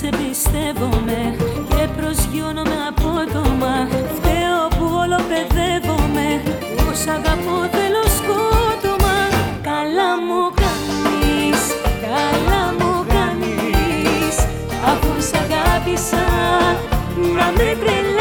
γιατί σε πιστεύομαι Και προσγειώνομαι απότομα Φταίω που όλο παιδεύομαι Πως αγαπώ θέλω σκότωμα. Καλά μου κάνεις, καλά μου κάνεις. Αφού σ' αγάπησα να με τρελάνεις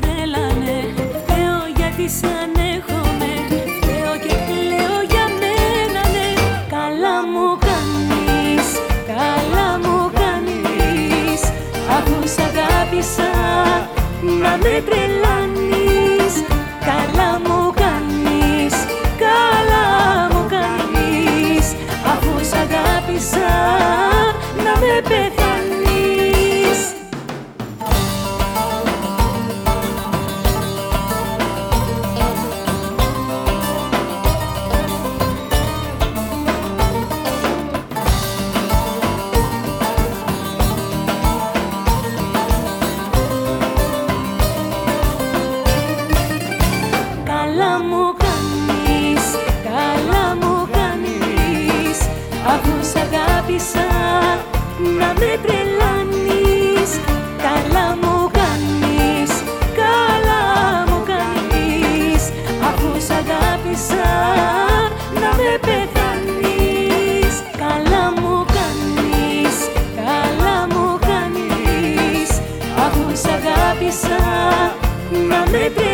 αγάπη με τρέλανε Φταίω γιατί σε ανέχομαι. Φταίω και κλαίω για μένα ναι. Καλά μου κάνεις, καλά μου κάνεις. Αφού σ' αγάπησα να με τρελάνεις Αφού σ' αγάπησα να με τρελάνεις. Καλά μου κάνεις, καλά μου κάνεις. Αφού σ' αγάπησα να με πεθάνεις. Καλά μου κάνεις, καλά μου κάνεις. Αφού σ' αγάπησα να με τρελάνεις